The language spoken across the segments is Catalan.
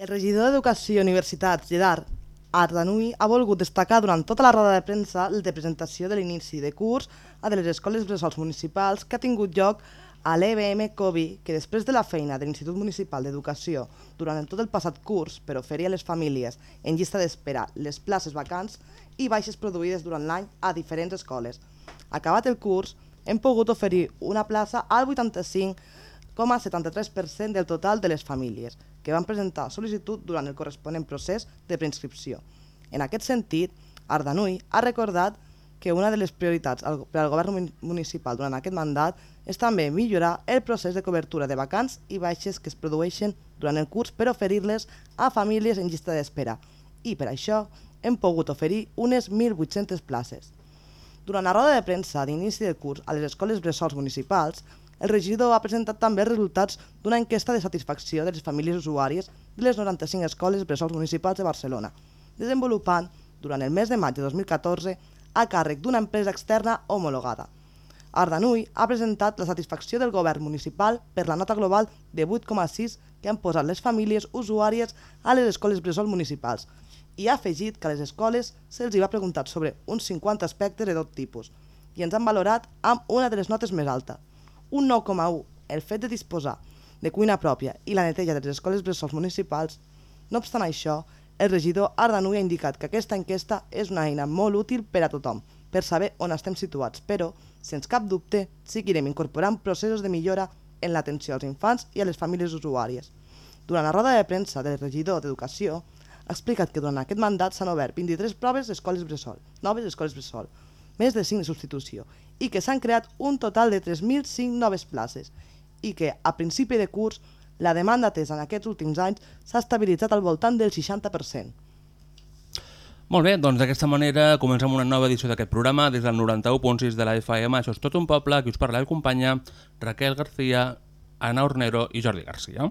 El regidor d'Educació, Universitats i d'Art, Ardanui, ha volgut destacar durant tota la roda de premsa de presentació de l'inici de curs a de les escoles bressols municipals que ha tingut lloc a l'EBM COBI, que després de la feina de l'Institut Municipal d'Educació durant tot el passat curs per oferir a les famílies en llista d'espera les places vacants i baixes produïdes durant l'any a diferents escoles. Acabat el curs, hem pogut oferir una plaça al 85,73% del total de les famílies que van presentar sol·licitud durant el corresponent procés de preinscripció. En aquest sentit, Ardanui ha recordat que una de les prioritats per al govern mun- municipal durant aquest mandat és també millorar el procés de cobertura de vacants i baixes que es produeixen durant el curs per oferir-les a famílies en llista d'espera i per això hem pogut oferir unes 1.800 places. Durant la roda de premsa d'inici del curs a les escoles bressols municipals, el regidor ha presentat també els resultats d'una enquesta de satisfacció de les famílies usuàries de les 95 escoles bressols municipals de Barcelona, desenvolupant durant el mes de maig de 2014 a càrrec d'una empresa externa homologada. Ardanui ha presentat la satisfacció del govern municipal per la nota global de 8,6 que han posat les famílies usuàries a les escoles bressol municipals i ha afegit que a les escoles se'ls hi va preguntar sobre uns 50 aspectes de tot tipus i ens han valorat amb una de les notes més alta. Un 9,1, el fet de disposar de cuina pròpia i la neteja de les escoles bressols municipals. No obstant això, el regidor Ardanui ha indicat que aquesta enquesta és una eina molt útil per a tothom, per saber on estem situats, però, sense cap dubte, seguirem incorporant processos de millora en l'atenció als infants i a les famílies usuàries. Durant la roda de premsa del regidor d'Educació, ha explicat que durant aquest mandat s'han obert 23 proves d'escoles bressol, noves escoles bressol, més de 5 de substitució, i que s'han creat un total de 3.005 noves places, i que, a principi de curs, la demanda atesa en aquests últims anys s'ha estabilitzat al voltant del 60%. Molt bé, doncs d'aquesta manera comencem una nova edició d'aquest programa des del 91.6 de la FM. Això és tot un poble, aquí us parla el companya Raquel García, Ana Ornero i Jordi Garcia.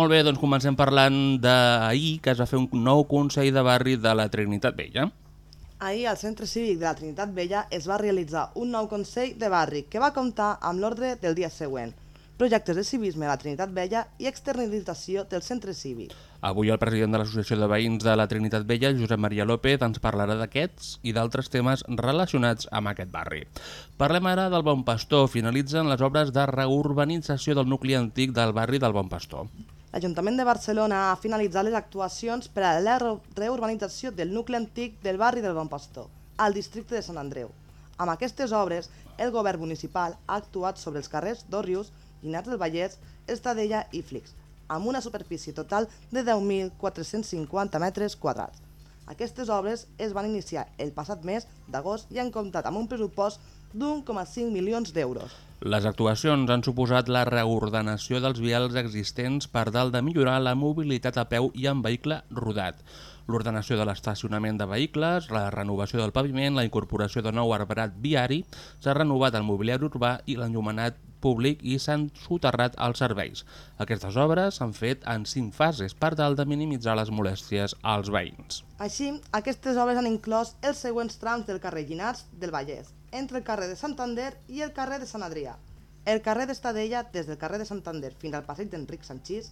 Molt bé, doncs comencem parlant d'ahir, que es va fer un nou Consell de Barri de la Trinitat Vella. Ahir, al Centre Cívic de la Trinitat Vella es va realitzar un nou Consell de Barri que va comptar amb l'ordre del dia següent, projectes de civisme a la Trinitat Vella i externalització del centre cívic. Avui el president de l'Associació de Veïns de la Trinitat Vella, Josep Maria López, ens parlarà d'aquests i d'altres temes relacionats amb aquest barri. Parlem ara del Bon Pastor. Finalitzen les obres de reurbanització del nucli antic del barri del Bon Pastor. L'Ajuntament de Barcelona ha finalitzat les actuacions per a la re- reurbanització del nucli antic del barri del Bon Pastor, al districte de Sant Andreu. Amb aquestes obres, el govern municipal ha actuat sobre els carrers d'Òrrius, Llinars del Vallès, Estadella i Flix, amb una superfície total de 10.450 metres quadrats. Aquestes obres es van iniciar el passat mes d'agost i han comptat amb un pressupost d'1,5 milions d'euros. Les actuacions han suposat la reordenació dels vials existents per tal de millorar la mobilitat a peu i en vehicle rodat. L'ordenació de l'estacionament de vehicles, la renovació del paviment, la incorporació de nou arbrat viari, s'ha renovat el mobiliari urbà i l'enllumenat públic i s'han soterrat els serveis. Aquestes obres s'han fet en cinc fases per tal de minimitzar les molèsties als veïns. Així, aquestes obres han inclòs els següents trams del carrer Llinars del Vallès, entre el carrer de Santander i el carrer de Sant Adrià. el carrer d'Estadella des del carrer de Santander fins al passeig d'Enric Sanchís,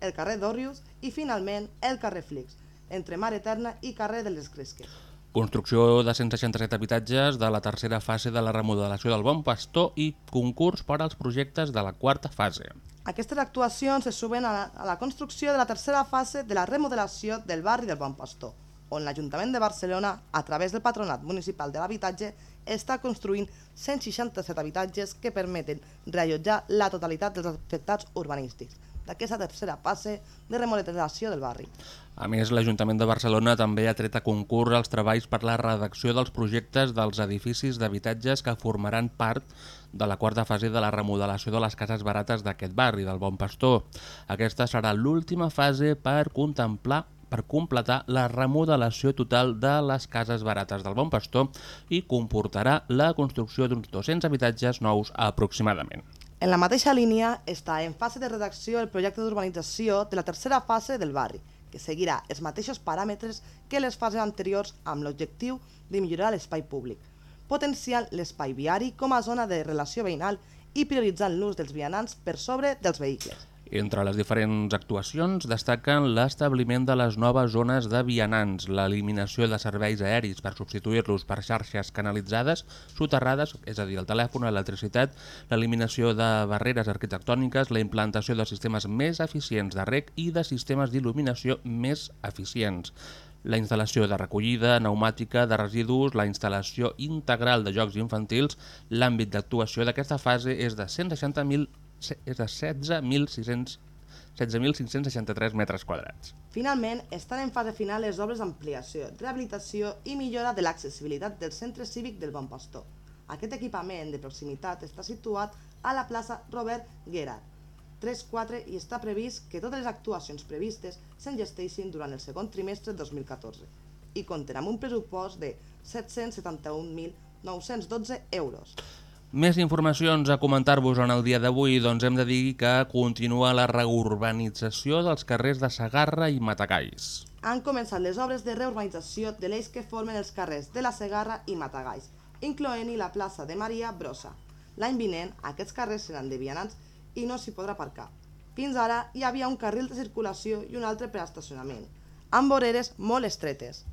el carrer d'Òrrius i finalment el carrer Flix, entre Mar Eterna i carrer de les Cresques. Construcció de 167 habitatges de la tercera fase de la remodelació del Bon Pastor i concurs per als projectes de la quarta fase. Aquestes actuacions se suben a la, a la construcció de la tercera fase de la remodelació del barri del Bon Pastor, on l'Ajuntament de Barcelona, a través del Patronat Municipal de l'Habitatge, està construint 167 habitatges que permeten reallotjar la totalitat dels afectats urbanístics d'aquesta tercera fase de remodelació del barri. A més, l'Ajuntament de Barcelona també ha tret a concurs els treballs per la redacció dels projectes dels edificis d'habitatges que formaran part de la quarta fase de la remodelació de les cases barates d'aquest barri, del Bon Pastor. Aquesta serà l'última fase per contemplar per completar la remodelació total de les cases barates del Bon Pastor i comportarà la construcció d'uns 200 habitatges nous aproximadament. En la mateixa línia està en fase de redacció el projecte d'urbanització de la tercera fase del barri, que seguirà els mateixos paràmetres que les fases anteriors amb l'objectiu de millorar l'espai públic, potenciant l'espai viari com a zona de relació veïnal i prioritzant l'ús dels vianants per sobre dels vehicles. Entre les diferents actuacions destaquen l'establiment de les noves zones de vianants, l'eliminació de serveis aeris per substituir-los per xarxes canalitzades, soterrades, és a dir, el telèfon, l'electricitat, l'eliminació de barreres arquitectòniques, la implantació de sistemes més eficients de rec i de sistemes d'il·luminació més eficients. La instal·lació de recollida pneumàtica de residus, la instal·lació integral de jocs infantils, l'àmbit d'actuació d'aquesta fase és de 160.000 és de 16.600 16.563 metres quadrats. Finalment, estan en fase final les obres d'ampliació, rehabilitació i millora de l'accessibilitat del centre cívic del Bon Pastor. Aquest equipament de proximitat està situat a la plaça Robert Gerard, 3-4 i està previst que totes les actuacions previstes s'engesteixin durant el segon trimestre de 2014 i compten amb un pressupost de 771.912 euros. Més informacions a comentar-vos en el dia d'avui, doncs hem de dir que continua la reurbanització dels carrers de Sagarra i Matagalls. Han començat les obres de reurbanització de l'eix que formen els carrers de la Segarra i Matagalls, incloent-hi la plaça de Maria Brossa. L'any vinent, aquests carrers seran de vianants i no s'hi podrà aparcar. Fins ara hi havia un carril de circulació i un altre per estacionament, amb voreres molt estretes.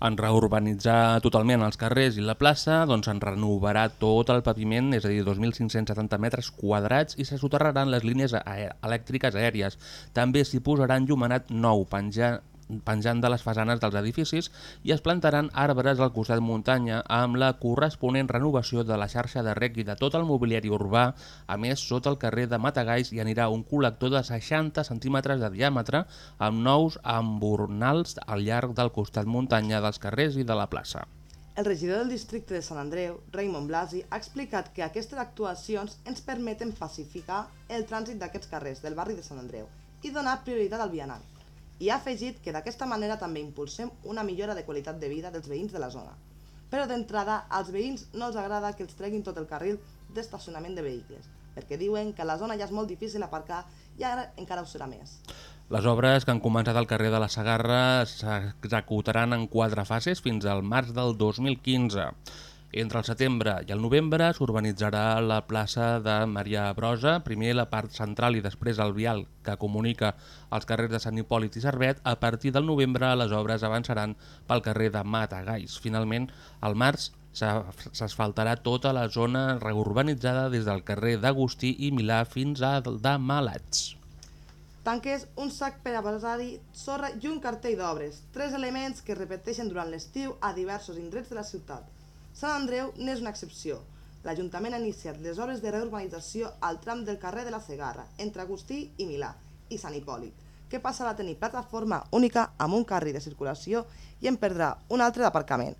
En reurbanitzar totalment els carrers i la plaça, doncs en renovarà tot el paviment, és a dir, 2.570 metres quadrats, i se soterraran les línies elèctriques aèries. També s'hi posarà enllumenat nou, penjant penjant de les façanes dels edificis i es plantaran arbres al costat muntanya amb la corresponent renovació de la xarxa de rec i de tot el mobiliari urbà. A més, sota el carrer de Matagalls hi anirà un col·lector de 60 centímetres de diàmetre amb nous embornals al llarg del costat muntanya dels carrers i de la plaça. El regidor del districte de Sant Andreu, Raymond Blasi, ha explicat que aquestes actuacions ens permeten pacificar el trànsit d'aquests carrers del barri de Sant Andreu i donar prioritat al vianant i ha afegit que d'aquesta manera també impulsem una millora de qualitat de vida dels veïns de la zona. Però d'entrada, als veïns no els agrada que els treguin tot el carril d'estacionament de vehicles, perquè diuen que la zona ja és molt difícil aparcar i ara encara ho serà més. Les obres que han començat al carrer de la Sagarra s'executaran en quatre fases fins al març del 2015. Entre el setembre i el novembre s'urbanitzarà la plaça de Maria Brosa, primer la part central i després el vial que comunica els carrers de Sant Hipòlit i Servet. A partir del novembre les obres avançaran pel carrer de Matagalls. Finalment, al març s'asfaltarà tota la zona reurbanitzada des del carrer d'Agustí i Milà fins a de Malats. Tanques, un sac per a basar-hi sorra i un cartell d'obres, tres elements que repeteixen durant l'estiu a diversos indrets de la ciutat. Sant Andreu n'és una excepció. L'Ajuntament ha iniciat les obres de reurbanització al tram del carrer de la Segarra, entre Agustí i Milà, i Sant Hipòlit, que passarà a tenir plataforma única amb un carri de circulació i en perdrà un altre d'aparcament,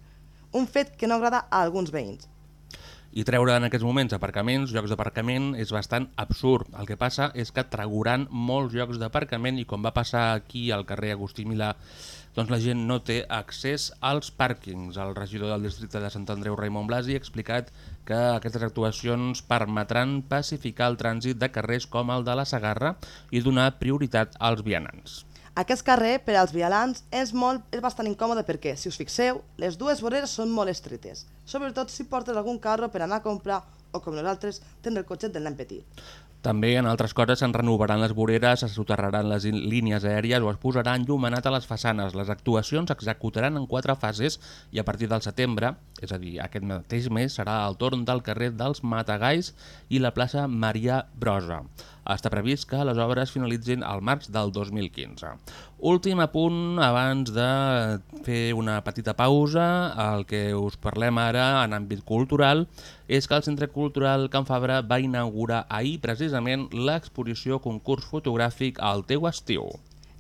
un fet que no agrada a alguns veïns. I treure en aquests moments aparcaments, llocs d'aparcament, és bastant absurd. El que passa és que trauran molts llocs d'aparcament i com va passar aquí al carrer Agustí Milà, doncs la gent no té accés als pàrquings. El regidor del districte de Sant Andreu, Raimon Blasi, ha explicat que aquestes actuacions permetran pacificar el trànsit de carrers com el de la Sagarra i donar prioritat als vianants. Aquest carrer, per als vialants, és, molt, és bastant incòmode perquè, si us fixeu, les dues voreres són molt estretes, sobretot si portes algun carro per anar a comprar o com nosaltres, tindre el cotxet del nen petit. També en altres coses se'n renovaran les voreres, es soterraran les línies aèries o es posarà enllumenat a les façanes. Les actuacions s'executaran en quatre fases i a partir del setembre, és a dir, aquest mateix mes, serà el torn del carrer dels Matagais i la plaça Maria Brosa. Està previst que les obres finalitzin al març del 2015. Últim apunt abans de fer una petita pausa. El que us parlem ara en àmbit cultural és que el Centre Cultural Can Fabra va inaugurar ahir precisament l'exposició concurs fotogràfic al teu estiu.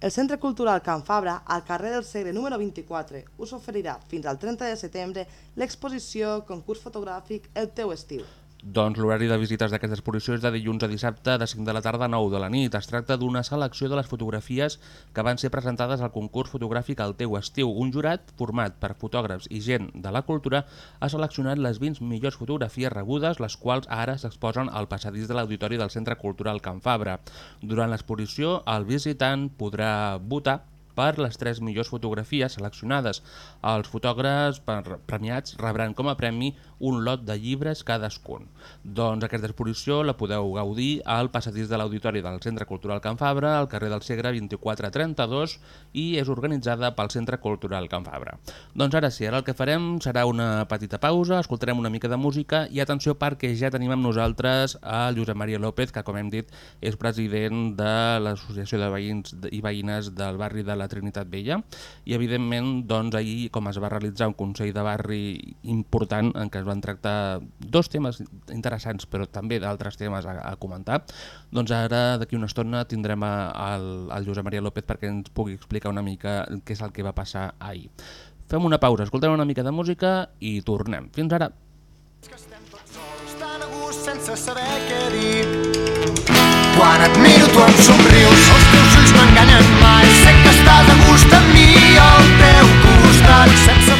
El Centre Cultural Can Fabra, al carrer del Segre número 24, us oferirà fins al 30 de setembre l'exposició concurs fotogràfic El teu estiu. Doncs l'horari de visites d'aquesta exposició és de dilluns a dissabte de 5 de la tarda a 9 de la nit. Es tracta d'una selecció de les fotografies que van ser presentades al concurs fotogràfic al teu estiu. Un jurat format per fotògrafs i gent de la cultura ha seleccionat les 20 millors fotografies rebudes, les quals ara s'exposen al passadís de l'Auditori del Centre Cultural Can Fabra. Durant l'exposició, el visitant podrà votar per les tres millors fotografies seleccionades. Els fotògrafs premiats rebran com a premi un lot de llibres cadascun. Doncs aquesta exposició la podeu gaudir al passadís de l'Auditori del Centre Cultural Can Fabra, al carrer del Segre 2432 i és organitzada pel Centre Cultural Can Fabra. Doncs ara sí, ara el que farem serà una petita pausa, escoltarem una mica de música i atenció perquè ja tenim amb nosaltres a Josep Maria López, que com hem dit és president de l'Associació de Veïns i Veïnes del barri de la Trinitat Vella i evidentment doncs ahir com es va realitzar un Consell de Barri important en què es van tractar dos temes interessants però també d'altres temes a, a comentar doncs ara d'aquí una estona tindrem a, al, al Josep Maria López perquè ens pugui explicar una mica què és el que va passar ahir. Fem una pausa, escoltem una mica de música i tornem. Fins ara! Sense saber què dir. Quan et miro tu em somrius, els teus ulls m'enganyen mai. Estàs a gust amb mi al teu costat, sense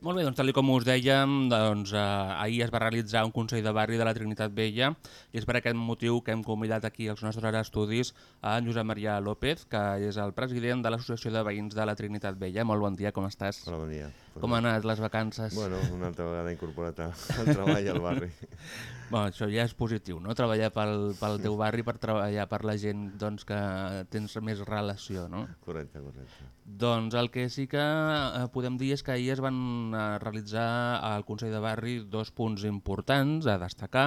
Molt bé, doncs tal com us dèiem, doncs, eh, ahir es va realitzar un Consell de Barri de la Trinitat Vella i és per aquest motiu que hem convidat aquí als nostres estudis a en Josep Maria López, que és el president de l'Associació de Veïns de la Trinitat Vella. Molt bon dia, com estàs? Hola, bon dia. Com han anat les vacances? Bueno, una altra vegada incorporat al treball al barri. Bueno, això ja és positiu, no? Treballar pel, pel teu barri per treballar per la gent doncs, que tens més relació, no? Correcte, correcte. Doncs el que sí que eh, podem dir és que ahir es van eh, realitzar al Consell de Barri dos punts importants a destacar.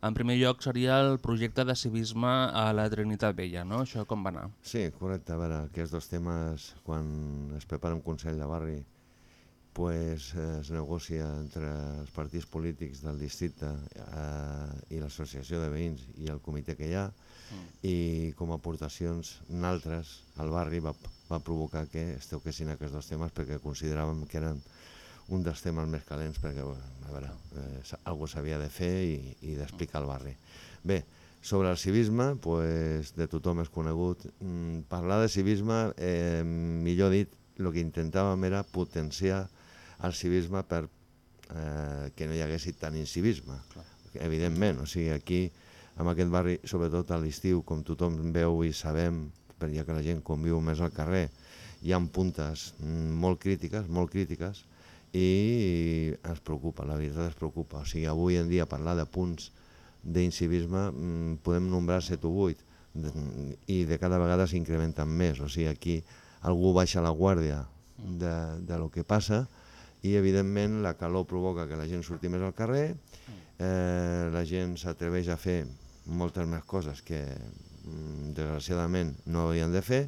En primer lloc seria el projecte de civisme a la Trinitat Vella, no? Això com va anar? Sí, correcte. A veure, aquests dos temes, quan es prepara un Consell de Barri, pues, es negocia entre els partits polítics del districte eh, i l'associació de veïns i el comitè que hi ha, i com a aportacions naltres, el barri va, va provocar que es toquessin aquests dos temes perquè consideràvem que eren un dels temes més calents perquè, bueno, a veure, eh, algú s'havia de fer i, i d'explicar al barri. Bé, sobre el civisme, pues, de tothom és conegut. Mm, parlar de civisme, eh, millor dit, el que intentàvem era potenciar el civisme per eh, que no hi hagués tant incivisme. Evidentment, o sigui, aquí, en aquest barri, sobretot a l'estiu, com tothom veu i sabem, per ja que la gent conviu més al carrer, hi ha puntes molt crítiques, molt crítiques, i ens preocupa, la veritat es preocupa. O sigui, avui en dia parlar de punts d'incivisme mm, podem nombrar 7 o 8 de- i de cada vegada s'incrementen més. O sigui, aquí algú baixa la guàrdia de, de lo que passa i evidentment la calor provoca que la gent surti més al carrer, eh, la gent s'atreveix a fer moltes més coses que mm, desgraciadament no haurien de fer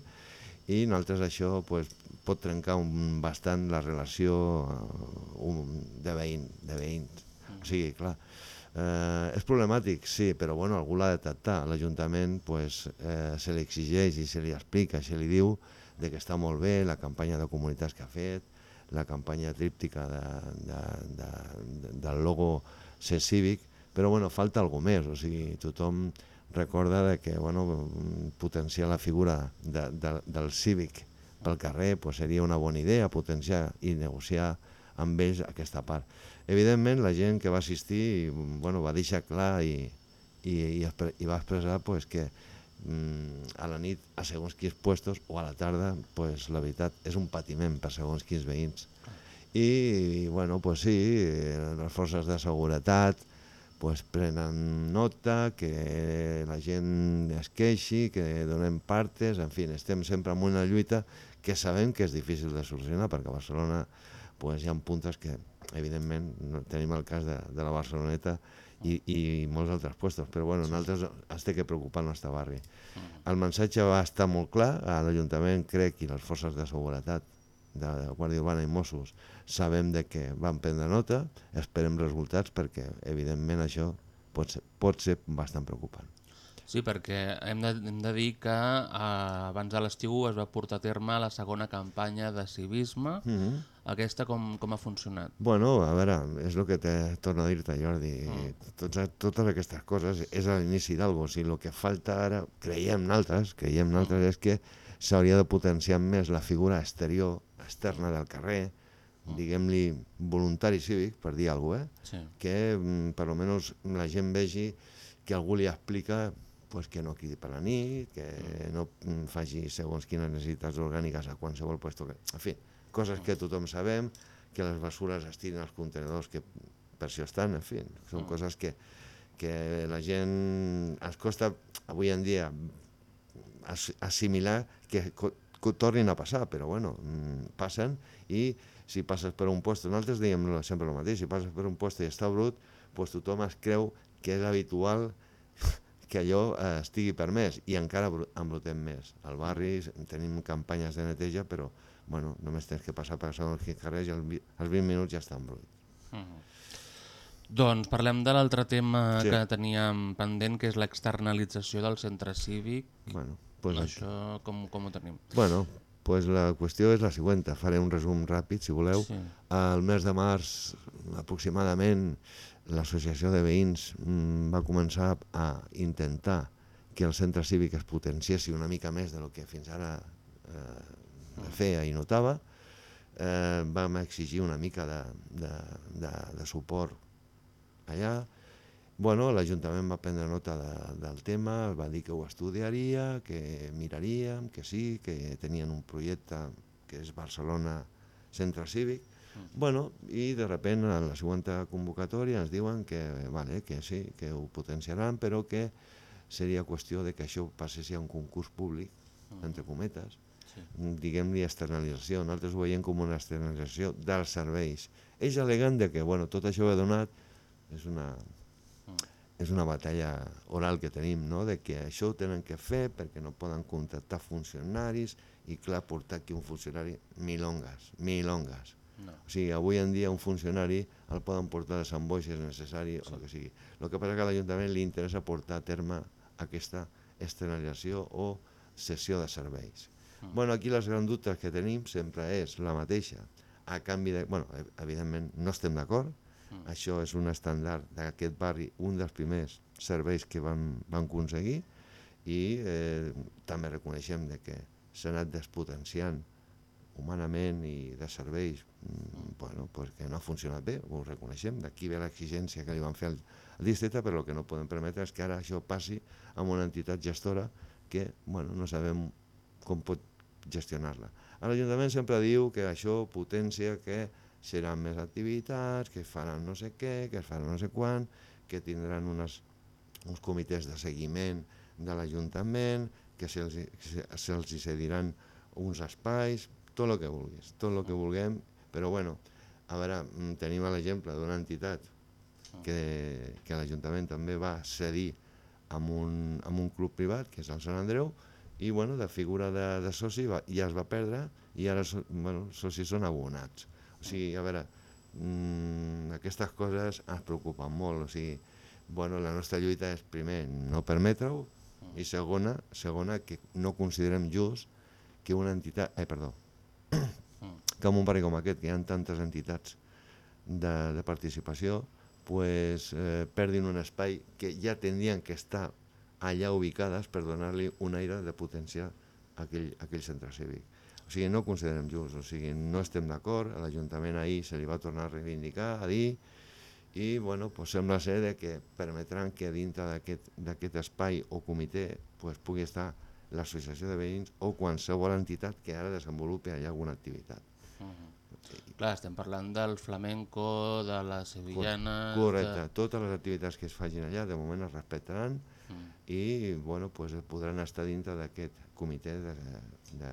i nosaltres això pues, pot trencar un, bastant la relació eh, un, de, veïn, de veïns. O sigui, clar, eh, és problemàtic, sí, però bueno, algú l'ha de tractar. L'Ajuntament pues, eh, se li exigeix i se li explica, se li diu de que està molt bé la campanya de comunitats que ha fet, la campanya tríptica de, de, de, de, del logo ser cívic, però bueno, falta alguna més, o sigui, tothom recorda de que bueno, potenciar la figura de, de, del cívic pel carrer pues, seria una bona idea, potenciar i negociar amb ells aquesta part. Evidentment, la gent que va assistir bueno, va deixar clar i, i, i, i va expressar pues, que a la nit a segons quins puestos o a la tarda pues, la veritat és un patiment per segons quins veïns. I, bueno, pues sí, eh, les forces de seguretat pues, prenen nota, que la gent es queixi, que donem partes, en fi, estem sempre en una lluita que sabem que és difícil de solucionar perquè a Barcelona pues, hi ha puntes que evidentment no, tenim el cas de, de la Barceloneta i, i molts altres puestos, però bueno, nosaltres ens té que preocupar el nostre barri. El missatge va estar molt clar, a l'Ajuntament crec i les forces de seguretat de Guàrdia Urbana i Mossos sabem de que van prendre nota, esperem resultats perquè evidentment això pot ser, pot ser bastant preocupant. Sí, perquè hem de, hem de dir que eh, abans de l'estiu es va portar a terme la segona campanya de civisme. Mm -hmm. Aquesta com, com ha funcionat? Bueno, a veure, és el que te, torno a dir-te, Jordi. Mm. Tots, totes aquestes coses és a l'inici d'algo. O sigui, el que falta ara, creiem naltres, creiem naltres, és que s'hauria de potenciar més la figura exterior, externa del carrer, diguem-li voluntari cívic, per dir alguna cosa, eh? Sí. que mm, per almenys la gent vegi que algú li explica pues, que no quedi per la nit, que no mm, faci segons quines necessitats orgàniques a qualsevol puesto que... En fi, coses que tothom sabem, que les bessures es tiren als contenedors que per això estan, en fi, són coses que, que la gent ens costa avui en dia as- assimilar que, tornin a passar, però bueno, mm, passen i si passes per un puesto, nosaltres diem lo- sempre el mateix, si passes per un puesto i està brut, pues tothom es creu que és habitual que allò eh, estigui permès i encara bru- embrutem més. Al barri tenim campanyes de neteja, però bueno, només tens que passar per segons quins carrers i als als 20 minuts ja està embrut. Doncs parlem de l'altre tema Sí. que teníem pendent, que és l'externalització del centre cívic. Bueno, pues això. Això com, com ho tenim? Bueno, pues la qüestió és la següent, faré un resum ràpid, si voleu. Sí. Al mes de març, aproximadament, l'associació de veïns mm, va començar a intentar que el centre cívic es potenciessi una mica més del que fins ara eh, feia i notava. Eh, vam exigir una mica de, de, de, de suport allà. Bueno, l'Ajuntament va prendre nota de, del tema, va dir que ho estudiaria, que miraríem, que sí, que tenien un projecte que és Barcelona Centre Cívic. Bueno, i de repent a la següent convocatòria ens diuen que, vale, que sí, que ho potenciaran, però que seria qüestió de que això passés a un concurs públic, entre cometes, diguem-li externalització. Nosaltres ho veiem com una externalització dels serveis. Ells aleguen de que bueno, tot això ho he donat és una, és una batalla oral que tenim, no? de que això ho tenen que fer perquè no poden contractar funcionaris i clar, portar aquí un funcionari milongas, milongas. No. O sigui, avui en dia un funcionari el poden portar de Sant Boi si és necessari o el que sigui. El que passa que a l'Ajuntament li interessa portar a terme aquesta externalització o cessió de serveis. Mm. Bueno, aquí les grans dubtes que tenim sempre és la mateixa. A canvi de... Bueno, ev- evidentment no estem d'acord, mm. això és un estàndard d'aquest barri, un dels primers serveis que van, van aconseguir i eh, també reconeixem de que s'ha anat despotenciant humanament i de serveis mm, bueno, pues que no ha funcionat bé, ho reconeixem, d'aquí ve l'exigència que li van fer al, districte, però el que no podem permetre és que ara això passi amb una entitat gestora que bueno, no sabem com pot gestionar-la. L'Ajuntament sempre diu que això potencia que seran més activitats, que faran no sé què, que es faran no sé quan, que tindran unes, uns comitès de seguiment de l'Ajuntament, que se'ls se, se cediran uns espais, tot el que vulguis, tot el que vulguem, però bueno, a veure, mm, tenim l'exemple d'una entitat que, que l'Ajuntament també va cedir amb un, amb un club privat, que és el Sant Andreu, i bueno, de figura de, de soci va, ja es va perdre i ara so, bueno, socis són abonats. O sigui, a veure, mmm, aquestes coses ens preocupen molt, o sigui, bueno, la nostra lluita és primer no permetre-ho i segona, segona que no considerem just que una entitat, eh, perdó, que en un barri com aquest, que hi ha tantes entitats de, de participació, pues, eh, perdin un espai que ja tindrien que estar allà ubicades per donar-li un aire de potència a aquell, aquell centre cívic. O sigui, no ho considerem just, o sigui, no estem d'acord, a l'Ajuntament ahir se li va tornar a reivindicar, a dir, i bueno, pues sembla ser de que permetran que dintre d'aquest espai o comitè pues, pugui estar l'associació de veïns o qualsevol entitat que ara desenvolupi allà alguna activitat. Uh -huh. Clar, estem parlant del flamenco, de la sevillana... Correcte, de... totes les activitats que es facin allà de moment es respectaran mm. i bueno, pues, podran estar dintre d'aquest comitè de, de,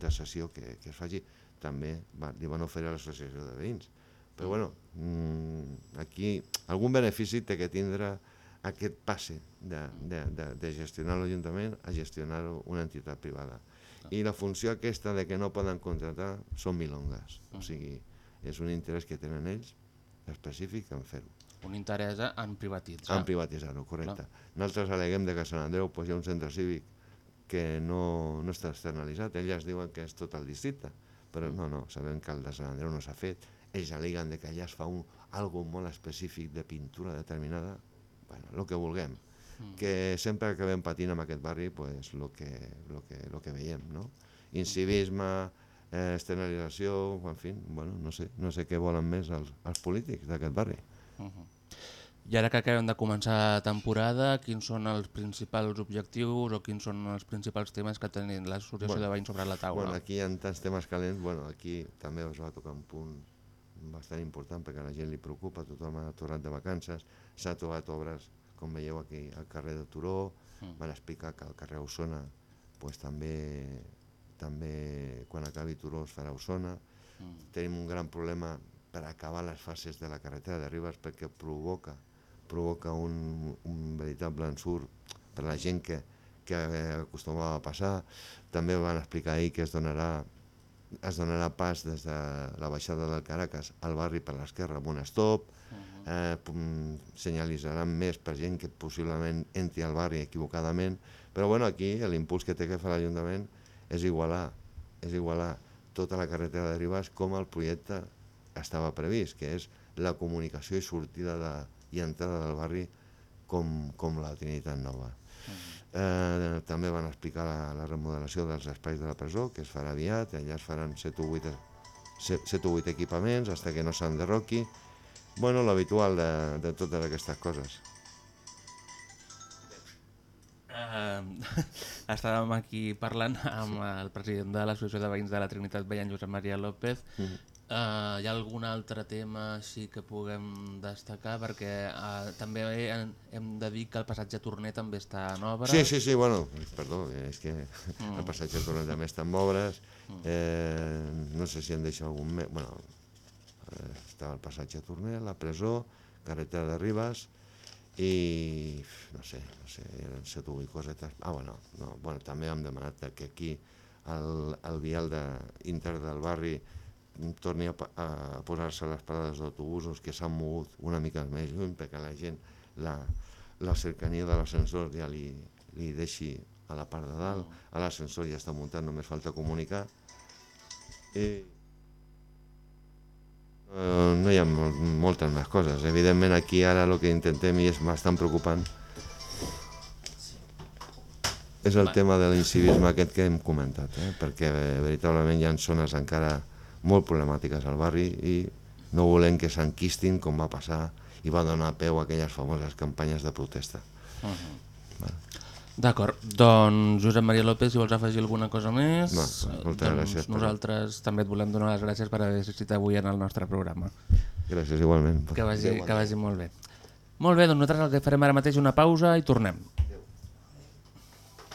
de sessió que, que es faci. També va, li van oferir a l'associació de veïns. Però bueno, mmm, aquí algun benefici té que tindre aquest passe de, de, de, de gestionar l'Ajuntament a gestionar una entitat privada. I la funció aquesta de que no poden contractar són milongas, o sigui, és un interès que tenen ells específic en fer-ho. Un interès en privatitzar. En privatitzar-ho, correcte. Clar. Nosaltres aleguem de que a Sant Andreu pues, hi ha un centre cívic que no, no està externalitzat, elles diuen que és tot el districte, però no, no, sabem que el de Sant Andreu no s'ha fet, ells aleguen de que allà es fa un, algo molt específic de pintura determinada, bueno, el que vulguem, mm. que sempre acabem patint en aquest barri pues, el que, lo que, lo que veiem, no? Incivisme, eh, externalització, en fi, bueno, no sé, no sé què volen més els, els polítics d'aquest barri. Uh -huh. I ara que acabem de començar temporada, quins són els principals objectius o quins són els principals temes que tenen l'associació bueno, de veïns sobre la taula? Bueno, aquí hi ha tants temes calents, bueno, aquí també us va tocar un punt bastant important perquè a la gent li preocupa, tothom ha tornat de vacances, s'ha trobat obres, com veieu aquí, al carrer de Turó, mm. van explicar que al carrer Osona pues, també també quan acabi Turó es farà Osona. Mm. Tenim un gran problema per acabar les fases de la carretera de Ribes perquè provoca, provoca un, un veritable ensurt per la gent que, que acostumava a passar. També van explicar ahir que es donarà es donarà pas des de la baixada del Caracas al barri per l'esquerra amb un stop, -huh. Eh, senyalitzaran més per gent que possiblement entri al barri equivocadament, però bueno, aquí l'impuls que té que fer l'Ajuntament és igualar, és igualar tota la carretera de Ribas com el projecte estava previst, que és la comunicació i sortida de, i entrada del barri com, com la Trinitat Nova. Eh, també van explicar la, la remodelació dels espais de la presó, que es farà aviat, allà es faran 7 o 8, 7 o 8 equipaments, fins que no s'enderroqui. Bueno, l'habitual de, de totes aquestes coses. Uh, estàvem aquí parlant amb el president de l'Associació de Veïns de la Trinitat Veient, Josep Maria López. Uh -huh. uh, hi ha algun altre tema així que puguem destacar? Perquè uh, també hem, hem de dir que el passatge Torner també està en obres. Sí, sí, sí, bueno, perdó, és que mm. el passatge Torner també està en obres. Mm. Eh, no sé si en deixa algun més... Bueno, està el passatge Torner, la presó, carretera de Ribes, i no sé, no sé, eren set o vuit cosetes. Ah, bueno, no, bueno, també hem demanat que aquí el, el vial de, inter del barri torni a, a posar-se les parades d'autobusos que s'han mogut una mica més lluny perquè la gent la, la cercania de l'ascensor ja li, li deixi a la part de dalt, a l'ascensor ja està muntat, només falta comunicar. Eh, no hi ha moltes més coses. Evidentment aquí ara el que intentem i és bastant preocupant és el tema de l'incivisme aquest que hem comentat, eh? perquè eh, veritablement hi ha zones encara molt problemàtiques al barri i no volem que s'enquistin com va passar i va donar peu a aquelles famoses campanyes de protesta. Uh -huh. vale. D'acord, doncs Josep Maria López, si vols afegir alguna cosa més, No, moltes doncs gràcies per- nosaltres també et volem donar les gràcies per haver assistit avui en el nostre programa. Gràcies, igualment. Que vagi, que vagi molt bé. Molt bé, doncs nosaltres el que farem ara mateix una pausa i tornem.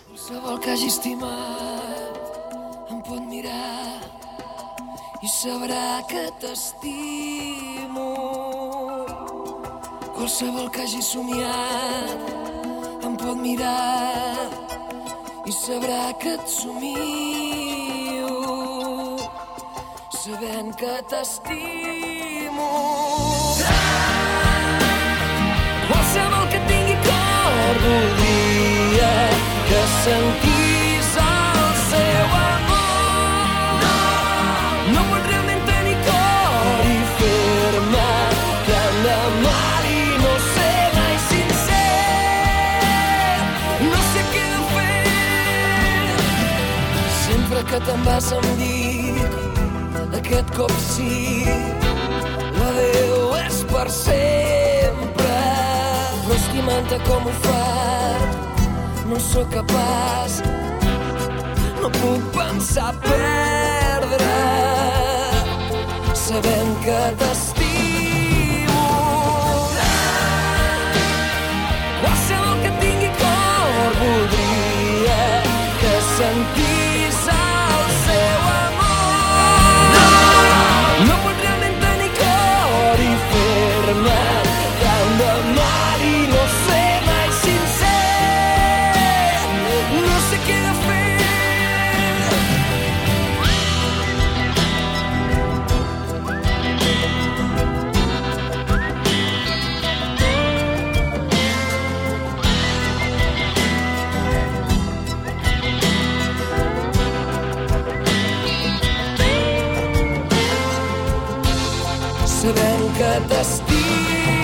Qualsevol que hagi estimat em pot mirar i sabrà que t'estimo. Qualsevol que hagi somiat pot mirar i sabrà que et somio sabent que t'estimo. Qualsevol que tingui cor voldria que sentís que te'n vas em dic aquest cop sí. L'adeu és per sempre però estimant-te com ho faig no sóc capaç. No puc pensar perdre sabent que t'estimo sabent que t'estimo.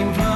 T'inflama el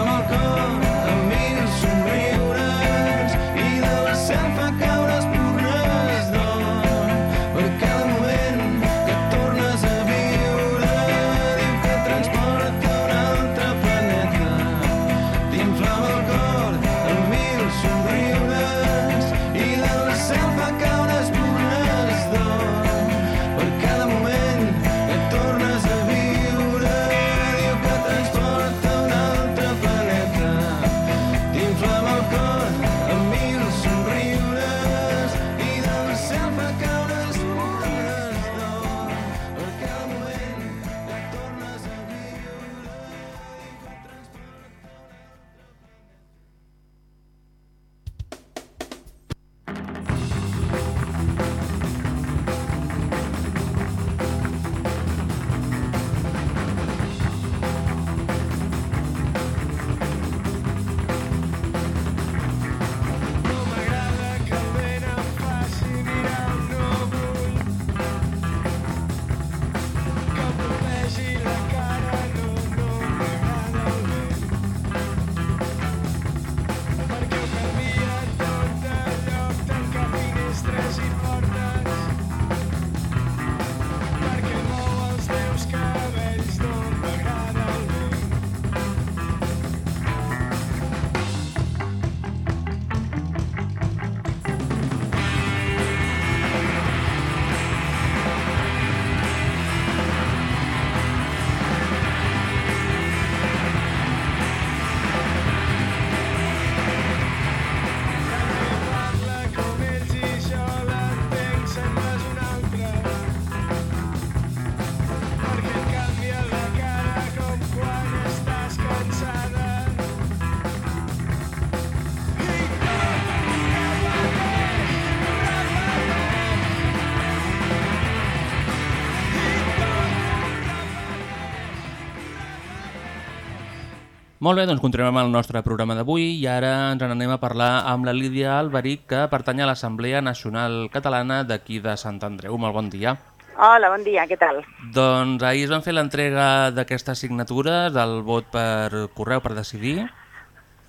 Molt bé, doncs continuem amb el nostre programa d'avui i ara ens n'anem a parlar amb la Lídia Alberic, que pertany a l'Assemblea Nacional Catalana d'aquí de Sant Andreu. Molt bon dia. Hola, bon dia, què tal? Doncs ahir es van fer l'entrega d'aquestes signatures del vot per correu per decidir.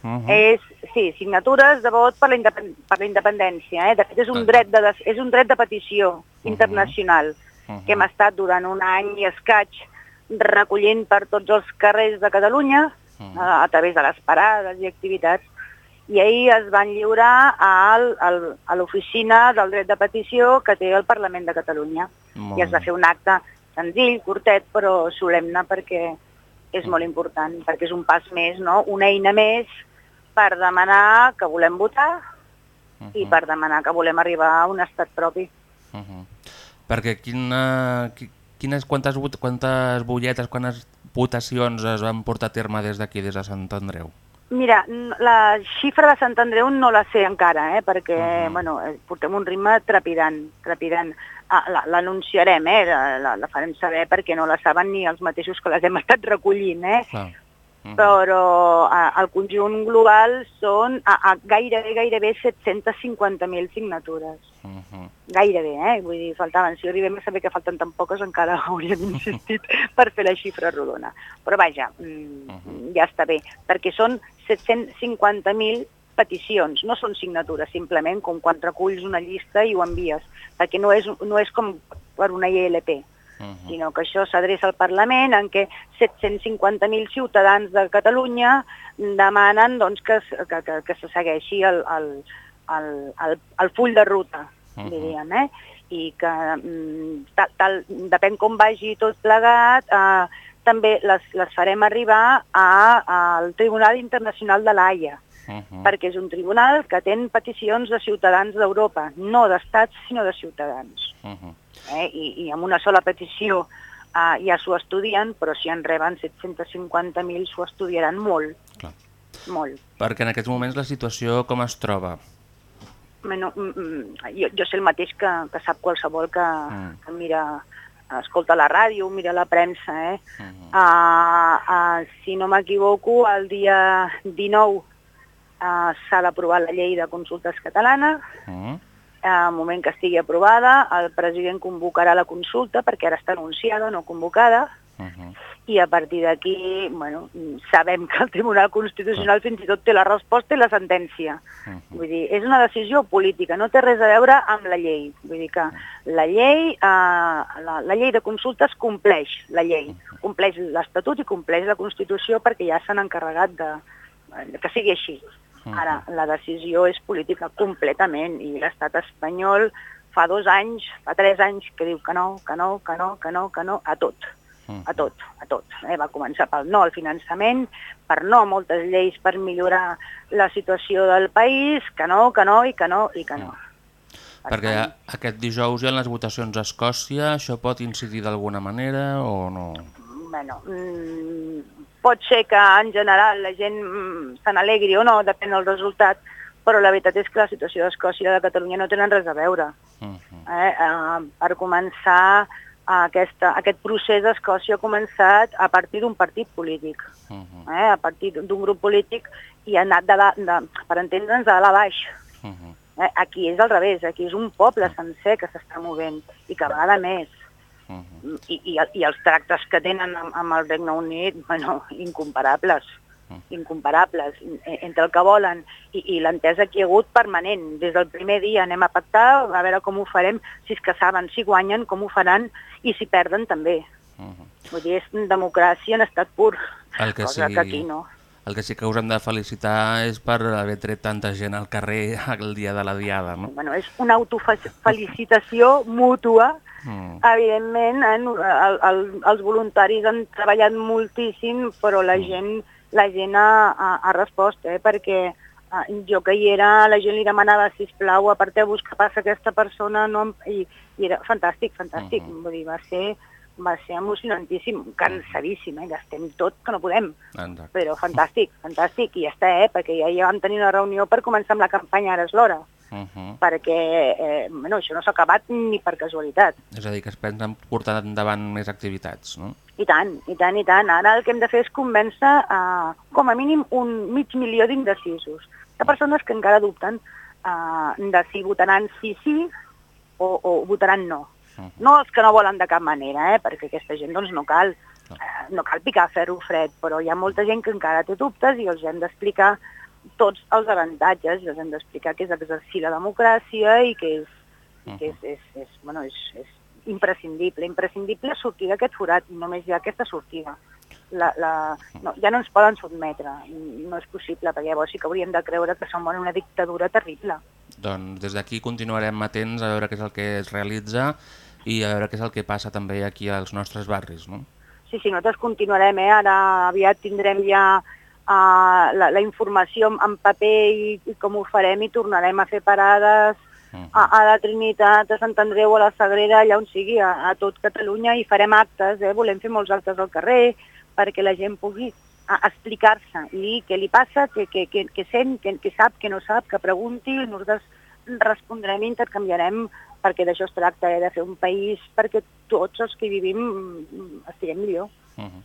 Uh -huh. És, sí, signatures de vot per la, independ per la independència. Eh? De fet, és un, dret de, és un dret de petició internacional que hem estat durant un any i escaig recollint per tots els carrers de Catalunya a, a través de les parades i activitats i ahir es van lliurar al, al, a l'oficina del dret de petició que té el Parlament de Catalunya. Molt I es va fer un acte senzill, curtet, però solemne perquè és molt important, perquè és un pas més, no? una eina més per demanar que volem votar i per demanar que volem arribar a un estat propi. Uh -huh. Perquè quina, qui- quines, quantes, quantes butlletes, quantes votacions es van portar a terme des d'aquí, des de Sant Andreu? Mira, la xifra de Sant Andreu no la sé encara, eh, perquè bueno, eh, portem un ritme trepidant. trepidant. Ah, la- L'anunciarem, eh, la, la, la farem saber perquè no la saben ni els mateixos que les hem estat recollint. Eh? Clar. Però a, el conjunt global són a, a gairebé, gairebé 750.000 signatures. Uh -huh. Gairebé, eh? Vull dir, faltaven. Si arribem a saber que falten tan poques, encara hauríem insistit per fer la xifra rodona. Però vaja, mm, ja està bé, perquè són 750.000 peticions, no són signatures, simplement com quan reculls una llista i ho envies, perquè no és, no és com per una ILP, sinó que això s'adreça al Parlament en què 750.000 ciutadans de Catalunya demanen doncs, que, que, que, que se segueixi el, el, el, el, el full de ruta, Mhm. diríem, eh? i que mm, tal, tal, depèn com vagi tot plegat, eh, també les, les farem arribar a, al Tribunal Internacional de l'Haia, perquè és un tribunal que atén peticions de ciutadans d'Europa, no d'estats, sinó de ciutadans. Eh? I, I amb una sola petició eh, ja s'ho estudien, però si en reben 750.000 s'ho estudiaran molt, Clar. molt. Perquè en aquests moments la situació com es troba? Bueno, mm, mm, jo, jo sé el mateix que, que sap qualsevol que, Mm. que mira, escolta la ràdio, mira la premsa. Eh? Uh, uh, si no m'equivoco, el dia 19 uh, s'ha d'aprovar la llei de consultes catalana, Uh -huh. al moment que estigui aprovada, el president convocarà la consulta, perquè ara està anunciada, no convocada, Uh -huh. i a partir d'aquí, bueno, sabem que el Tribunal Constitucional fins i tot té la resposta i la sentència. Vull dir, és una decisió política, no té res a veure amb la llei. Vull dir que la llei, eh, la, la llei de consultes compleix la llei, compleix l'Estatut i compleix la Constitució perquè ja s'han encarregat de que sigui així. Ara, la decisió és política completament i l'estat espanyol fa dos anys, fa tres anys que diu que no, que no, que no, que no, que no, a tot a tot, a tot. Eh? Va començar pel no al finançament, per no a moltes lleis per millorar la situació del país, que no, que no i que no i que no. Perquè aquest dijous hi ha les votacions a Escòcia, això pot incidir d'alguna manera o no? Bueno, mm, pot ser que en general la gent mm, se n'alegri o no, depèn del resultat, però la veritat és que la situació d'Escòcia i de Catalunya no tenen res a veure. Eh? Eh, per començar, aquesta, aquest procés a Escòcia ha començat a partir d'un partit polític, eh? a partir d'un grup polític i ha anat, de, la, de, per entendre'ns, de dalt a baix. Eh? Aquí és al revés, aquí és un poble sencer que s'està movent i que va de més. I, i, I els tractes que tenen amb, amb el Regne Unit, bueno, incomparables incomparables eh, entre el que volen i, i l'entesa que hi ha hagut permanent. Des del primer dia anem a pactar, a veure com ho farem, si és que saben, si guanyen, com ho faran i si perden també. Vull dir, és democràcia en estat pur, El que cosa sí- que aquí no. El que sí que us hem de felicitar és per haver tret tanta gent al carrer el dia de la diada, no? Bueno, és una autofelicitació mútua Mm. Evidentment, eh, no- el, el, els voluntaris han treballat moltíssim, però la gent, la gent ha, ha, ha respost, eh, perquè eh, jo que hi era, la gent li demanava, sisplau, aparteu-vos que passa aquesta persona, no, i, i era fantàstic, fantàstic, vull dir, va ser, va ser emocionantíssim, cansadíssim, eh, gastem tot que no podem, Exacte. però fantàstic, fantàstic, i ja està, eh, perquè ja, ja vam tenir una reunió per començar amb la campanya, ara és l'hora, Uh -huh. perquè eh, bueno, això no s'ha acabat ni per casualitat. És a dir, que es pensen portar endavant més activitats, no? I tant, i tant, i tant. Ara el que hem de fer és convèncer uh, com a mínim un mig milió d'indecisos, de persones que encara dubten uh, de si votaran sí sí o, o votaran no. No els que no volen de cap manera, eh, perquè aquesta gent doncs, no cal eh, no cal picar ferro fred, però hi ha molta gent que encara té dubtes i els hem d'explicar tots els avantatges, els hem d'explicar que és exercir la democràcia i que és, i que és, és, és, bueno, és, és imprescindible, imprescindible sortir d'aquest forat, només hi ha aquesta sortida. La, la, no, ja no ens poden sotmetre, no és possible, perquè llavors sí que hauríem de creure que som en una dictadura terrible. Doncs des d'aquí continuarem atents a veure què és el que es realitza i a veure què és el que passa també aquí als nostres barris, no? Sí, sí, nosaltres continuarem, eh? ara aviat tindrem ja uh, la, la informació en, paper i, i com ho farem i tornarem a fer parades a, a la Trinitat, a Sant Andreu, a la Sagrera, allà on sigui, a, a tot Catalunya i farem actes, eh? volem fer molts actes al carrer perquè la gent pugui explicar-se i dir què li passa, què, què, què sent, què sap, què no sap, que pregunti, nosaltres respondrem i intercanviarem perquè d'això es tracta, eh, de fer un país perquè tots els que vivim mm, estiguem millor, Uh -huh.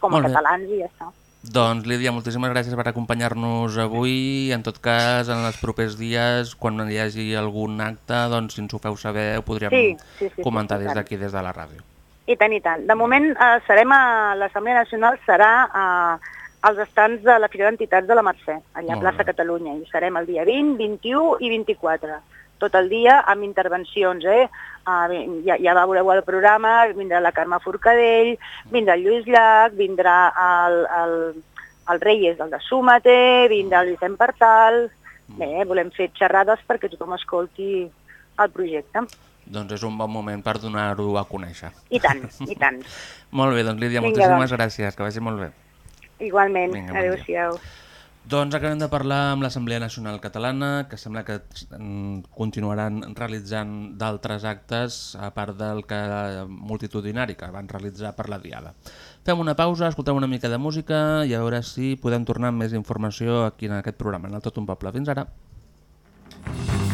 com a Molt bé. catalans i ja està. Doncs Lídia, moltíssimes gràcies per acompanyar-nos avui. En tot cas, en els propers dies, quan hi hagi algun acte, doncs si ens ho feu saber, ho podríem Sí, sí, sí, comentar sí, sí, des d'aquí, des de la ràdio. I tant, i tant. De moment eh, serem a l'Assemblea Nacional, serà a, als estants de la Fira d'Entitats de la Mercè, allà a plaça. Catalunya, i serem el dia 20, 21 i 24 tot el dia amb intervencions, eh? Uh, ja, ja veureu el programa, vindrà la Carme Forcadell, vindrà el Lluís Llach, vindrà el, el, el Reyes, el de Súmate, vindrà el Vicent Partal... Bé, volem fer xerrades perquè tothom escolti el projecte. Doncs és un bon moment per donar-ho a conèixer. I tant, i tant. Molt bé, doncs Lídia, Vinga, moltíssimes doncs. gràcies, que vagi molt bé. Igualment, adéu-siau. Doncs acabem de parlar amb l'Assemblea Nacional Catalana, que sembla que mm, continuaran realitzant d'altres actes, a part del que multitudinari que van realitzar per la Diada. Fem una pausa, escoltem una mica de música i a veure si podem tornar amb més informació aquí en aquest programa, en el Tot un Poble. Fins ara. No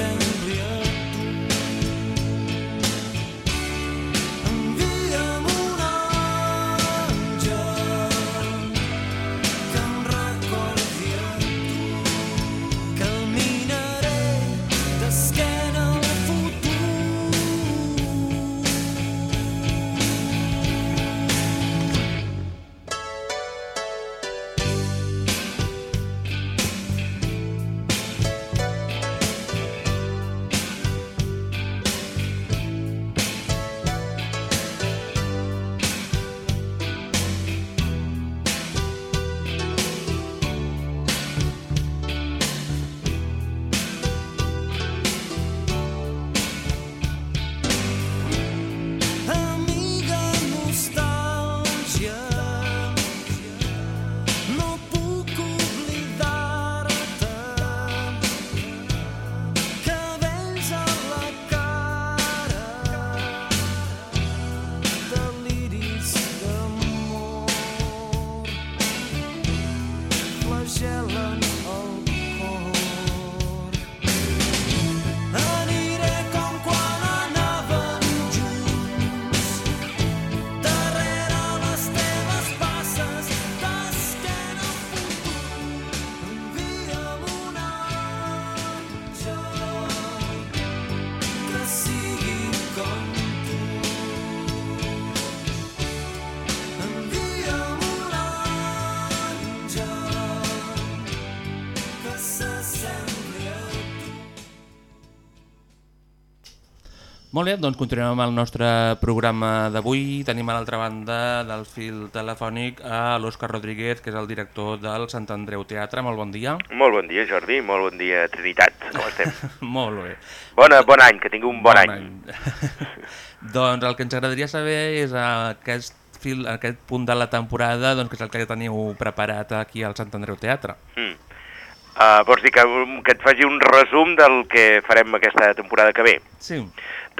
and Molt bé, doncs continuem amb el nostre programa d'avui. Tenim a l'altra banda del fil telefònic a l'Òscar Rodríguez, que és el director del Sant Andreu Teatre. Molt bon dia. Molt bon dia, Jordi. Molt bon dia, Trinitat. Com estem? Molt bé. Bona, bon any, que tingui un bon, bon any. any. doncs el que ens agradaria saber és aquest fil, aquest punt de la temporada, doncs, que és el que teniu preparat aquí al Sant Andreu Teatre. Mm. Uh, vols dir que, que et faci un resum del que farem aquesta temporada que ve? Sí.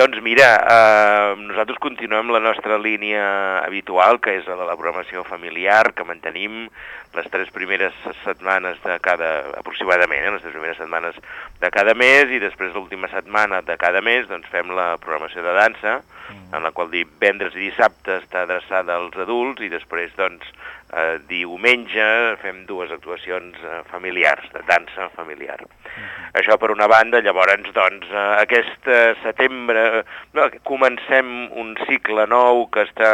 Doncs mira, eh, nosaltres continuem la nostra línia habitual, que és la, la programació familiar, que mantenim les tres primeres setmanes de cada, aproximadament, eh, les tres primeres setmanes de cada mes, i després l'última setmana de cada mes doncs fem la programació de dansa, mm. en la qual divendres i dissabte està adreçada als adults, i després doncs eh, diumenge fem dues actuacions eh, familiars, de dansa familiar. Mm. Això per una banda, llavors doncs eh, aquest eh, setembre no, comencem un cicle nou que està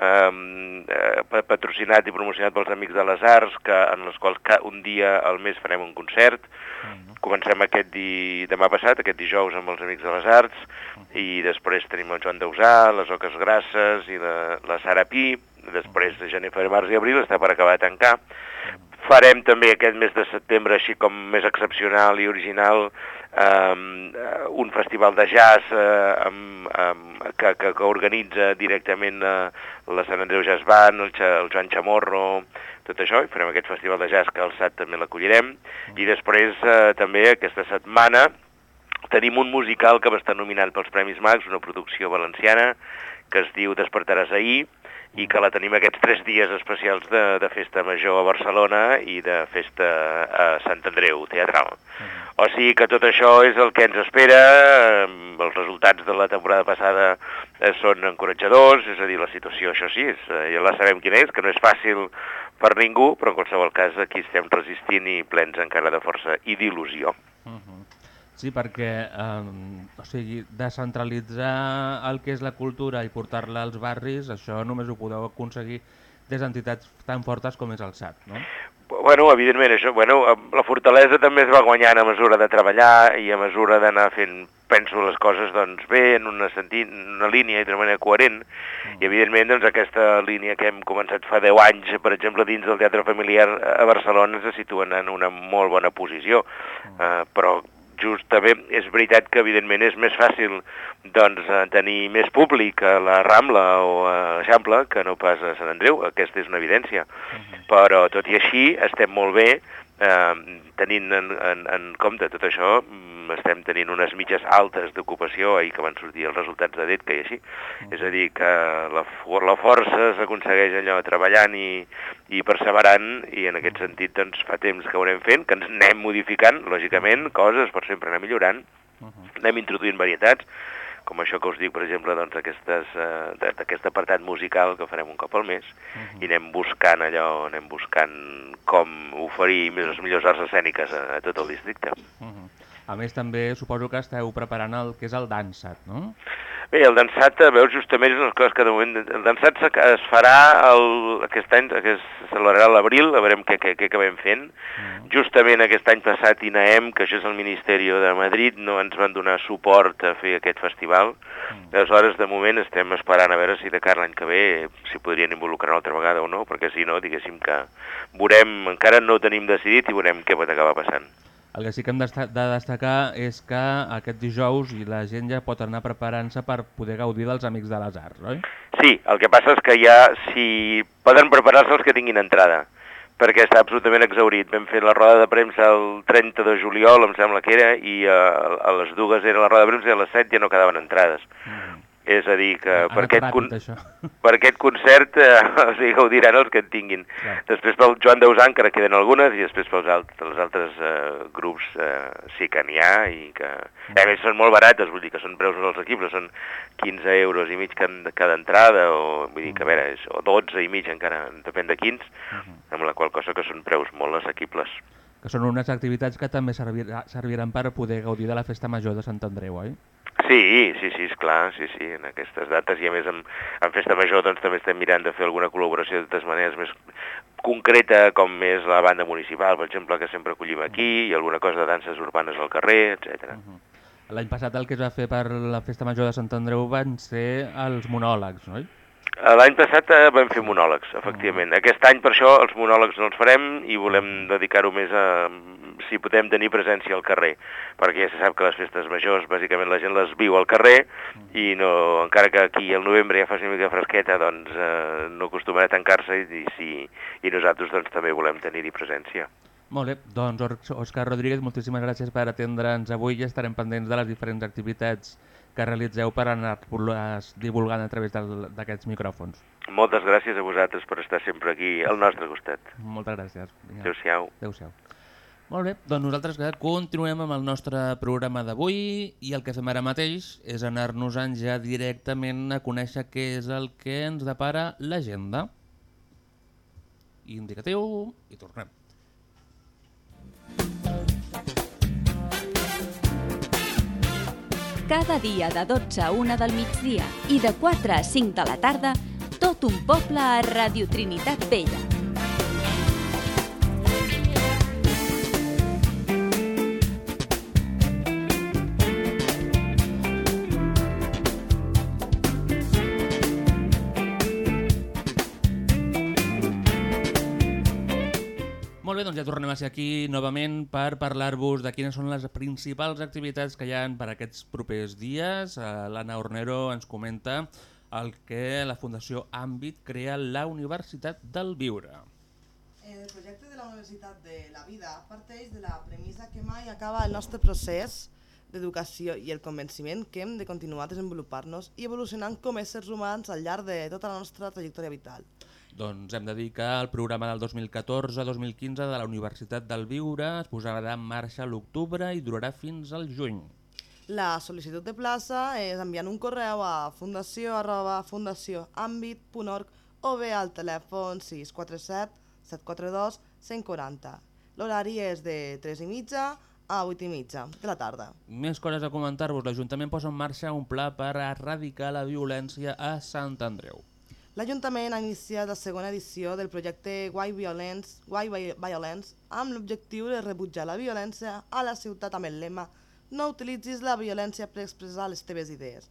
eh, patrocinat i promocionat pels Amics de les Arts, que, en les quals un dia al mes farem un concert. Comencem aquest di... demà passat, aquest dijous, amb els Amics de les Arts, i després tenim el Joan Dausà, les Oques Grasses i la, la Sara Pi, després de gener, febrer, març i abril, està per acabar de tancar. Farem també aquest mes de setembre, així com més excepcional i original, um, un festival de jazz uh, um, um, que, que, que organitza directament uh, la Sant Andreu Jazz Band, el, el Joan Chamorro, tot això, i farem aquest festival de jazz que al SAT també l'acollirem, i després uh, també aquesta setmana tenim un musical que va estar nominat pels Premis Max, una producció valenciana que es diu Despertaràs ahir, i que la tenim aquests tres dies especials de, de festa major a Barcelona i de festa a Sant Andreu Teatral. O sigui que tot això és el que ens espera, els resultats de la temporada passada eh, són encoratjadors, és a dir, la situació, això sí, és, eh, ja la sabem quina és, que no és fàcil per ningú, però en qualsevol cas aquí estem resistint i plens encara de força i d'il·lusió. Uh -huh. Sí, perquè eh, o sigui, descentralitzar el que és la cultura i portar-la als barris, això només ho podeu aconseguir des d'entitats tan fortes com és el SAT, no? Bueno, evidentment, això, bueno, la fortalesa també es va guanyant a mesura de treballar i a mesura d'anar fent, penso, les coses doncs, bé, en una, sentit, una línia i d'una manera coherent, mm. i evidentment doncs, aquesta línia que hem començat fa 10 anys, per exemple, dins del teatre familiar a Barcelona, se situen en una molt bona posició, mm. uh, però just també és veritat que evidentment és més fàcil doncs, eh, tenir més públic a la Rambla o a l'Eixample que no pas a Sant Andreu, aquesta és una evidència. -huh. Però tot i així estem molt bé eh, tenint en, en, en compte tot això, mm, estem tenint unes mitges altes d'ocupació, ahir que van sortir els resultats de DETCA i així. Mm. És a dir, que la, la força s'aconsegueix allò treballant i, i perseverant, i en aquest sentit doncs, fa temps que ho anem fent, que ens anem modificant, lògicament, coses per sempre anar millorant, uh -huh. anem introduint varietats, com això que us dic, per exemple, doncs, eh, d'aquest apartat musical que farem un cop al mes, uh -huh. i anem buscant allò, anem buscant com oferir més les millors arts escèniques a, a tot el districte. Uh -huh. A més, també suposo que esteu preparant el que és el Dansat, no? Bé, el dansat, veus, justament és les coses que de moment... El dansat es farà el, aquest any, que es celebrarà a l'abril, a veurem què, què, què acabem fent. Mm. Justament aquest any passat INAEM, que això és el Ministeri de Madrid, no ens van donar suport a fer aquest festival. Mm. Aleshores, de moment, estem esperant a veure si de cara l'any que ve si podrien involucrar una altra vegada o no, perquè si no, diguéssim que veurem, encara no ho tenim decidit i veurem què pot acabar passant. El que sí que hem de destacar és que aquest dijous i la gent ja pot anar preparant-se per poder gaudir dels Amics de les Arts, oi? Sí, el que passa és que ja si poden preparar-se els que tinguin entrada, perquè està absolutament exaurit. Vam fer la roda de premsa el 30 de juliol, em sembla que era, i a, eh, a les dues era la roda de premsa i a les 7 ja no quedaven entrades. Mm. És a dir, que per aquest, ràpid, per aquest concert eh, o sigui, gaudiran els que en tinguin. Clar. Després pel Joan Dausà encara queden algunes i després pels alt, els altres eh, grups eh, sí que n'hi ha i que... A més són molt barates, vull dir que són preus dels equips, són 15 euros i mig cada, cada entrada o vull dir que a veure, és, o 12 i mig encara, depèn de quins, uh mm-hmm. -huh. amb la qual cosa que són preus molt assequibles. Que són unes activitats que també servir, serviran per poder gaudir de la festa major de Sant Andreu, oi? Sí, sí, sí, és clar, sí, sí, en aquestes dates i a més en, en Festa Major doncs també estem mirant de fer alguna col·laboració de totes maneres més concreta com és la banda municipal, per exemple, que sempre acollim aquí, i alguna cosa de danses urbanes al carrer, etc. Uh -huh. L'any passat el que es va fer per la Festa Major de Sant Andreu van ser els monòlegs, no? Eh, L'any passat eh, vam fer monòlegs, efectivament. Aquest any, per això, els monòlegs no els farem i volem dedicar-ho més a, si podem tenir presència al carrer, perquè ja se sap que les festes majors, bàsicament la gent les viu al carrer i no, encara que aquí al novembre ja faci una mica fresqueta, doncs eh, no acostumarà a tancar-se i, si, i nosaltres doncs, també volem tenir-hi presència. Molt bé, doncs Òscar Rodríguez, moltíssimes gràcies per atendre'ns avui i estarem pendents de les diferents activitats que realitzeu per anar-les divulgant a través d'aquests micròfons. Moltes gràcies a vosaltres per estar sempre aquí al nostre costat. Moltes gràcies. Adéu-siau. Adéu-siau. Molt bé, doncs nosaltres continuem amb el nostre programa d'avui i el que fem ara mateix és anar-nos-en ja directament a conèixer què és el que ens depara l'agenda. Indicatiu i tornem. Cada dia de 12 a 1 del migdia i de 4 a 5 de la tarda, tot un poble a Radio Trinitat Vella. Bé, doncs ja tornem a ser aquí novament per parlar-vos de quines són les principals activitats que hi ha per aquests propers dies. Eh, L'Anna Ornero ens comenta el que la Fundació Àmbit crea la Universitat del Viure. El projecte de la Universitat de la Vida parteix de la premissa que mai acaba el nostre procés d'educació i el convenciment que hem de continuar desenvolupar-nos i evolucionant com éssers humans al llarg de tota la nostra trajectòria vital. Doncs hem de dir que el programa del 2014-2015 de la Universitat del Viure es posarà en marxa a l'octubre i durarà fins al juny. La sol·licitud de plaça és enviant un correu a fundació arroba fundacioambit.org o bé al telèfon 647 742 140. L'horari és de 3 i mitja a 8 i mitja de la tarda. Més coses a comentar-vos. L'Ajuntament posa en marxa un pla per erradicar la violència a Sant Andreu. L'Ajuntament ha iniciat la segona edició del projecte Why Violence, Why Vi- Violence amb l'objectiu de rebutjar la violència a la ciutat amb el lema No utilitzis la violència per expressar les teves idees.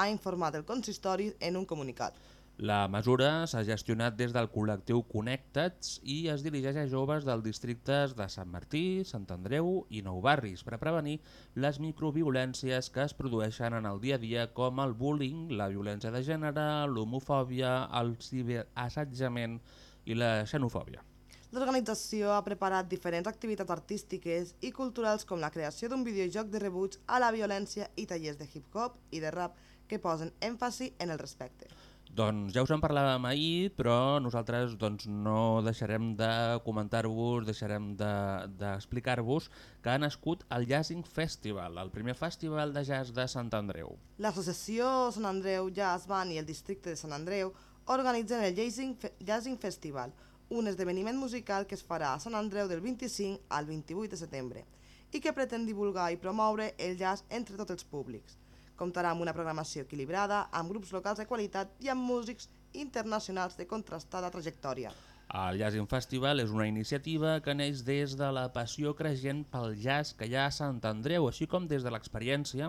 Ha informat el consistori en un comunicat. La mesura s'ha gestionat des del col·lectiu Connectats i es dirigeix a joves dels districtes de Sant Martí, Sant Andreu i Nou Barris per prevenir les microviolències que es produeixen en el dia a dia com el bullying, la violència de gènere, l'homofòbia, el ciberassetjament i la xenofòbia. L'organització ha preparat diferents activitats artístiques i culturals com la creació d'un videojoc de rebuig a la violència i tallers de hip-hop i de rap que posen èmfasi en el respecte. Doncs ja us en parlàvem ahir, però nosaltres doncs, no deixarem de comentar-vos, deixarem de- d'explicar-vos que ha nascut el Jazzing Festival, el primer festival de jazz de Sant Andreu. L'associació Sant Andreu Jazz Band i el districte de Sant Andreu organitzen el Jazzing, Fe Jazzing Festival, un esdeveniment musical que es farà a Sant Andreu del 25 al 28 de setembre i que pretén divulgar i promoure el jazz entre tots els públics. Comptarà amb una programació equilibrada, amb grups locals de qualitat i amb músics internacionals de contrastada trajectòria. El Jazzing Festival és una iniciativa que neix des de la passió creixent pel jazz que hi ha a Sant Andreu, així com des de l'experiència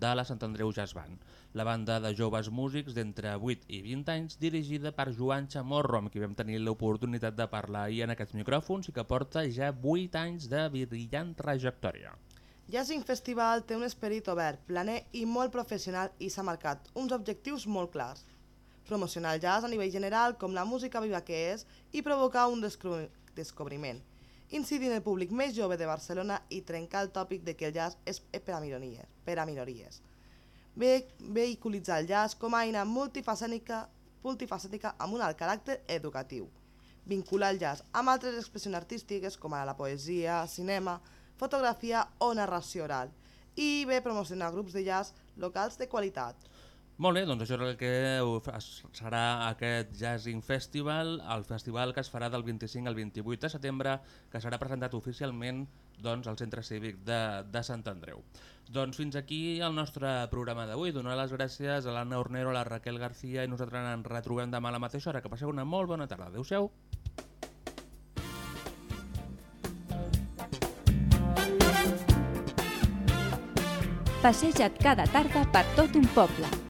de la Sant Andreu Jazz Band, la banda de joves músics d'entre 8 i 20 anys dirigida per Joan Chamorro, amb qui vam tenir l'oportunitat de parlar ahir en aquests micròfons i que porta ja 8 anys de brillant trajectòria. Jazzing Festival té un esperit obert, planer i molt professional i s'ha marcat uns objectius molt clars. Promocionar el jazz a nivell general com la música viva que és i provocar un descobri- descobriment. Incidir en el públic més jove de Barcelona i trencar el tòpic de que el jazz és per a minories. Per a minories. Ve vehiculitzar el jazz com a eina multifacètica, multifacètica amb un alt caràcter educatiu. Vincular el jazz amb altres expressions artístiques com ara la poesia, cinema, fotografia o narració oral i bé promocionar grups de jazz locals de qualitat. Molt bé, doncs això és el que serà aquest Jazzing Festival, el festival que es farà del 25 al 28 de setembre, que serà presentat oficialment doncs, al Centre Cívic de, de Sant Andreu. Doncs fins aquí el nostre programa d'avui. Donar les gràcies a l'Anna Ornero, a la Raquel García i nosaltres ens retrobem demà a la mateixa hora. Que passeu una molt bona tarda. Adéu-siau. Passeja't cada tarda per tot un poble.